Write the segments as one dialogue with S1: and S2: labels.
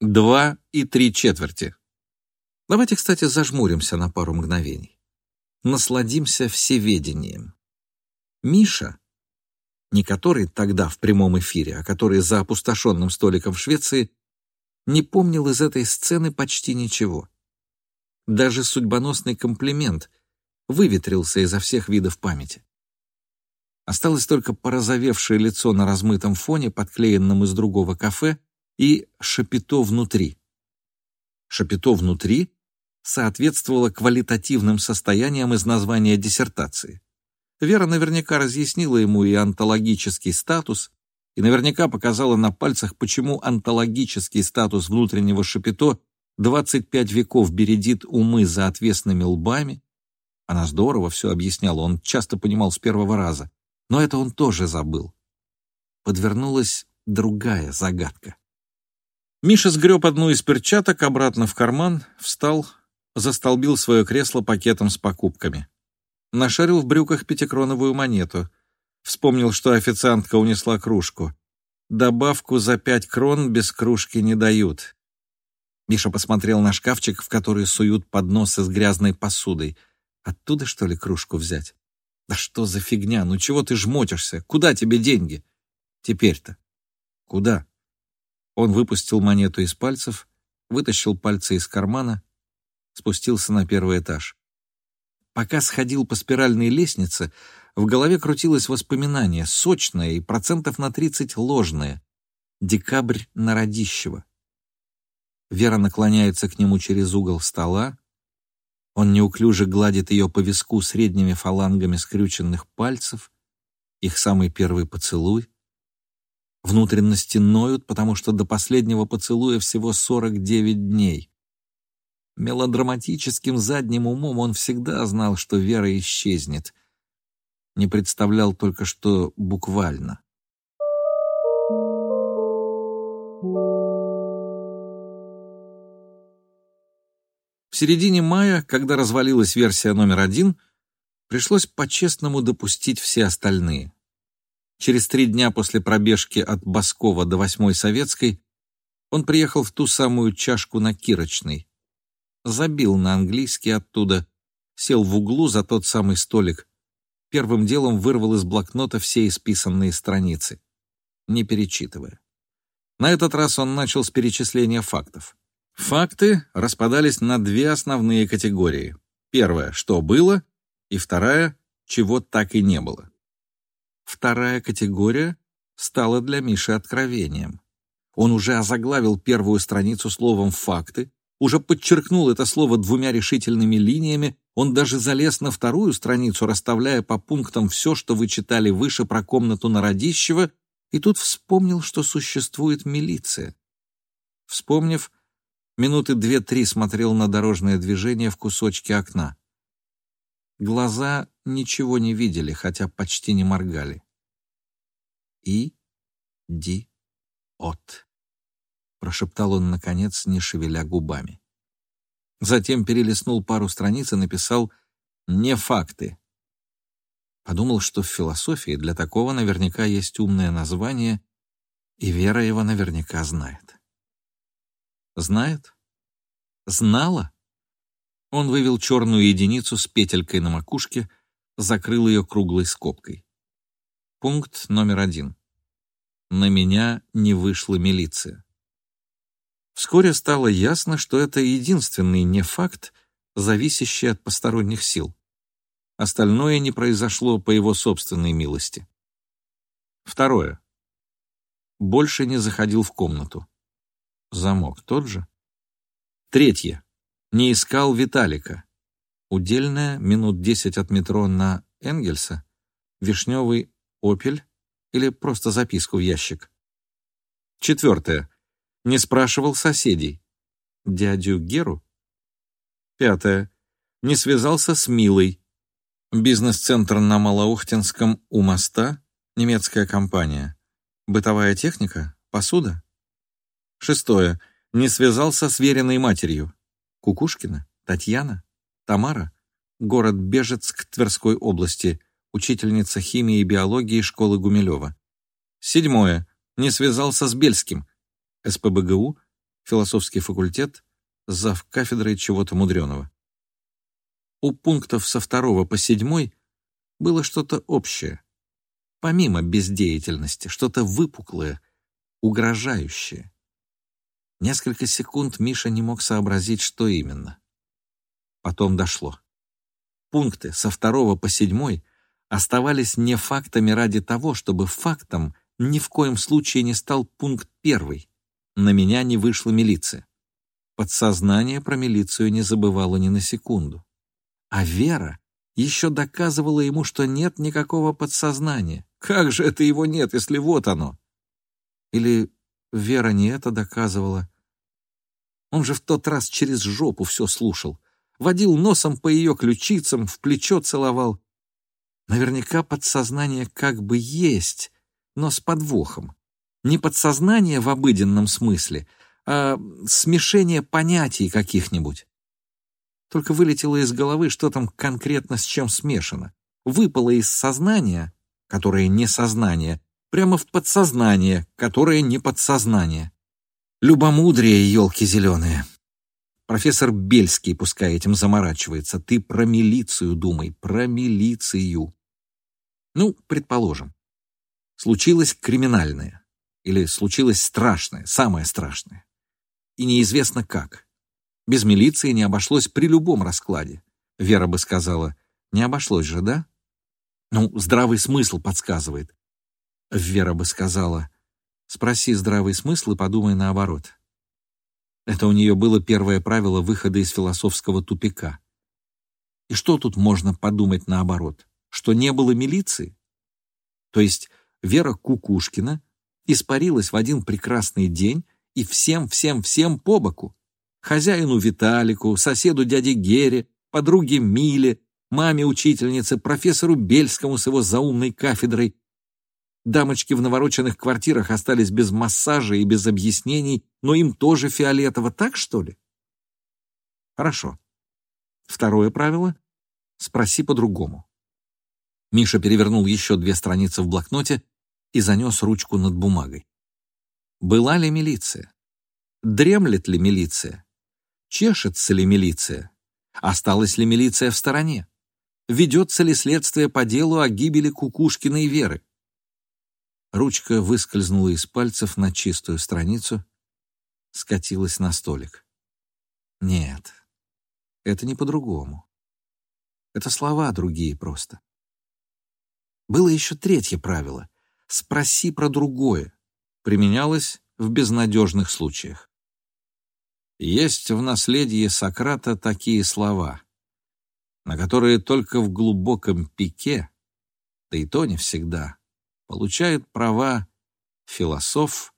S1: Два и три четверти. Давайте, кстати, зажмуримся на пару мгновений. Насладимся всеведением. Миша, не который тогда в прямом эфире, а который за опустошенным столиком в Швеции, не помнил из этой сцены почти ничего. Даже судьбоносный комплимент выветрился изо всех видов памяти. Осталось только порозовевшее лицо на размытом фоне, подклеенном из другого кафе, и шапито внутри. Шапито внутри соответствовало квалитативным состояниям из названия диссертации. Вера наверняка разъяснила ему и онтологический статус, и наверняка показала на пальцах, почему онтологический статус внутреннего шапито 25 веков бередит умы за отвесными лбами. Она здорово все объясняла, он часто понимал с первого раза. Но это он тоже забыл. Подвернулась другая загадка. Миша сгреб одну из перчаток обратно в карман, встал, застолбил свое кресло пакетом с покупками. Нашарил в брюках пятикроновую монету. Вспомнил, что официантка унесла кружку. Добавку за пять крон без кружки не дают. Миша посмотрел на шкафчик, в который суют подносы с грязной посудой. Оттуда, что ли, кружку взять? Да что за фигня? Ну чего ты жмотишься? Куда тебе деньги? Теперь-то. Куда? Он выпустил монету из пальцев, вытащил пальцы из кармана, спустился на первый этаж. Пока сходил по спиральной лестнице, в голове крутилось воспоминание, сочное и процентов на тридцать ложное. Декабрь на Радищево. Вера наклоняется к нему через угол стола. Он неуклюже гладит ее по виску средними фалангами скрюченных пальцев. Их самый первый поцелуй. Внутренности ноют, потому что до последнего поцелуя всего 49 дней. Мелодраматическим задним умом он всегда знал, что Вера исчезнет. Не представлял только, что буквально. В середине мая, когда развалилась версия номер один, пришлось по-честному допустить все остальные. Через три дня после пробежки от Баскова до Восьмой Советской он приехал в ту самую чашку на Кирочной. Забил на английский оттуда, сел в углу за тот самый столик. Первым делом вырвал из блокнота все исписанные страницы, не перечитывая. На этот раз он начал с перечисления фактов. Факты распадались на две основные категории. Первая — что было, и вторая — чего так и не было. Вторая категория стала для Миши откровением. Он уже озаглавил первую страницу словом «факты», уже подчеркнул это слово двумя решительными линиями, он даже залез на вторую страницу, расставляя по пунктам все, что вы читали выше про комнату на Радищево, и тут вспомнил, что существует милиция. Вспомнив, минуты две-три смотрел на дорожное движение в кусочке окна. Глаза ничего не видели, хотя почти не моргали. «И, ди, от», — прошептал он, наконец, не шевеля губами. Затем перелистнул пару страниц и написал «не факты». Подумал, что в философии для такого наверняка есть умное название, и Вера его наверняка знает. Знает? Знала? Он вывел черную единицу с петелькой на макушке, закрыл ее круглой скобкой. Пункт номер один. На меня не вышла милиция. Вскоре стало ясно, что это единственный не факт, зависящий от посторонних сил. Остальное не произошло по его собственной милости. Второе. Больше не заходил в комнату. Замок тот же. Третье не искал Виталика. Удельная, минут десять от метро на Энгельса, вишневый «Опель» или просто записку в ящик. Четвертое. Не спрашивал соседей. Дядю Геру? Пятое. Не связался с Милой. Бизнес-центр на Малоухтинском у моста, немецкая компания. Бытовая техника, посуда. Шестое. Не связался с веренной матерью. Кукушкина? Татьяна? Тамара? Город Бежецк Тверской области. Учительница химии и биологии школы Гумилева. Седьмое. Не связался с Бельским. СПБГУ. философский факультет, зав. кафедрой чего-то мудреного. У пунктов со второго по седьмой было что-то общее, помимо бездеятельности, что-то выпуклое, угрожающее. Несколько секунд Миша не мог сообразить, что именно. Потом дошло. Пункты со второго по седьмой оставались не фактами ради того, чтобы фактом ни в коем случае не стал пункт первый. На меня не вышла милиция. Подсознание про милицию не забывало ни на секунду. А Вера еще доказывала ему, что нет никакого подсознания. Как же это его нет, если вот оно? Или Вера не это доказывала? Он же в тот раз через жопу все слушал. Водил носом по ее ключицам, в плечо целовал. Наверняка подсознание как бы есть, но с подвохом. Не подсознание в обыденном смысле, а смешение понятий каких-нибудь. Только вылетело из головы, что там конкретно с чем смешано. Выпало из сознания, которое не сознание, прямо в подсознание, которое не подсознание. Любомудрие, елки зеленые. Профессор Бельский пускай этим заморачивается. Ты про милицию думай, про милицию. Ну, предположим. Случилось криминальное. Или случилось страшное, самое страшное. И неизвестно как. Без милиции не обошлось при любом раскладе. Вера бы сказала, не обошлось же, да? Ну, здравый смысл подсказывает. Вера бы сказала, спроси здравый смысл и подумай наоборот. Это у нее было первое правило выхода из философского тупика. И что тут можно подумать наоборот? Что не было милиции? То есть Вера Кукушкина испарилась в один прекрасный день и всем-всем-всем по боку хозяину Виталику, соседу дяде Гере, подруге Миле, маме-учительнице, профессору Бельскому с его заумной кафедрой. Дамочки в навороченных квартирах остались без массажа и без объяснений, но им тоже фиолетово, так что ли? Хорошо. Второе правило — спроси по-другому. Миша перевернул еще две страницы в блокноте и занес ручку над бумагой. Была ли милиция? Дремлет ли милиция? Чешется ли милиция? Осталась ли милиция в стороне? Ведется ли следствие по делу о гибели Кукушкиной Веры? Ручка выскользнула из пальцев на чистую страницу, скатилась на столик. Нет, это не по-другому. Это слова другие просто. Было еще третье правило — «спроси про другое», применялось в безнадежных случаях. Есть в наследии Сократа такие слова, на которые только в глубоком пике, да и то не всегда, получает права философ,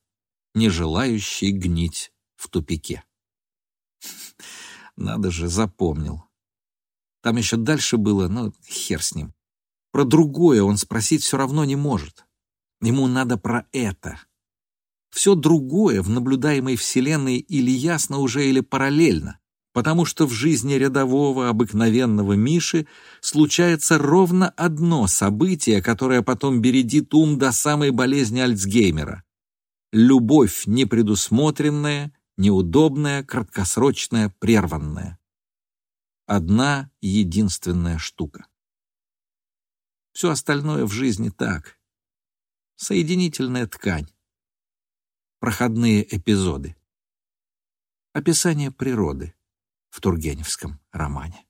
S1: не желающий гнить в тупике. Надо же, запомнил. Там еще дальше было, но хер с ним. Про другое он спросить все равно не может. Ему надо про это. Все другое в наблюдаемой Вселенной или ясно уже, или параллельно, потому что в жизни рядового, обыкновенного Миши случается ровно одно событие, которое потом бередит ум до самой болезни Альцгеймера. Любовь непредусмотренная, неудобная, краткосрочная, прерванная. Одна единственная штука. Все остальное в жизни так. Соединительная ткань проходные эпизоды. Описание природы в Тургеневском романе.